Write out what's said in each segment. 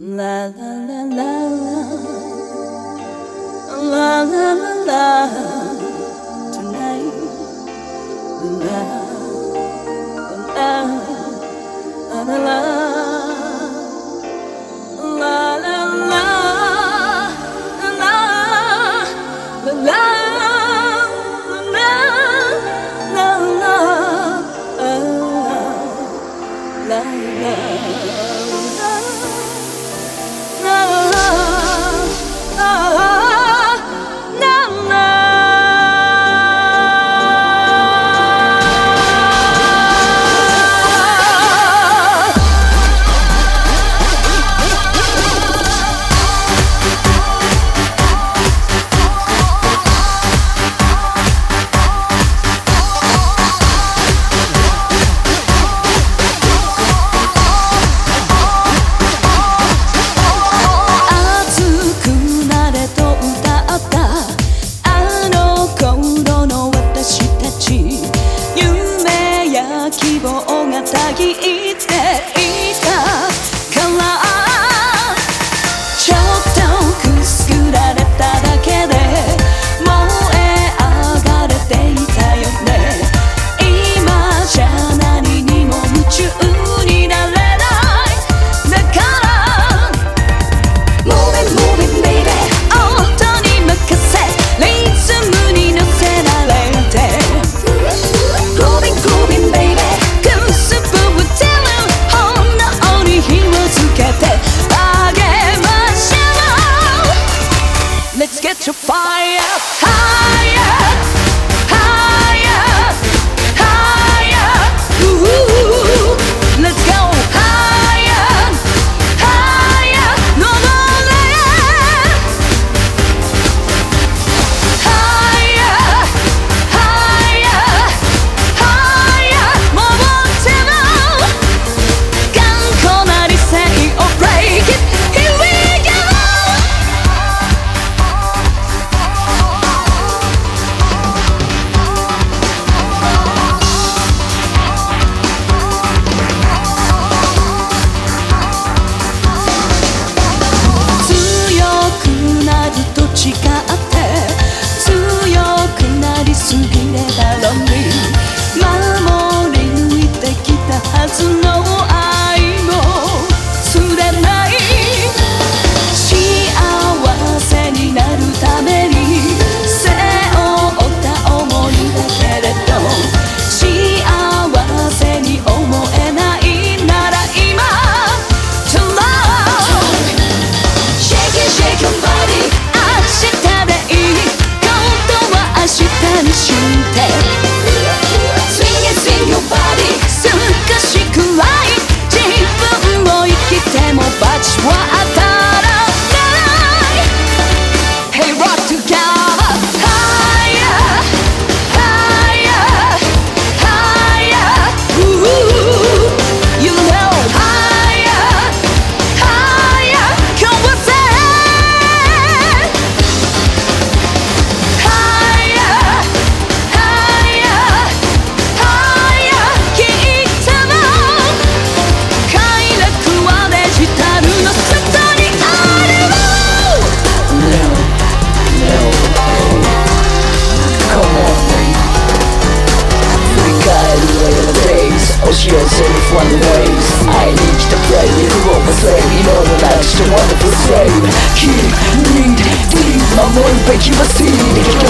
La la la la. La la la la. La tonight La la la la la la. Fire higher, higher, higher. Ooh. shooter Pedindo assim,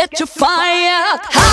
get your fire.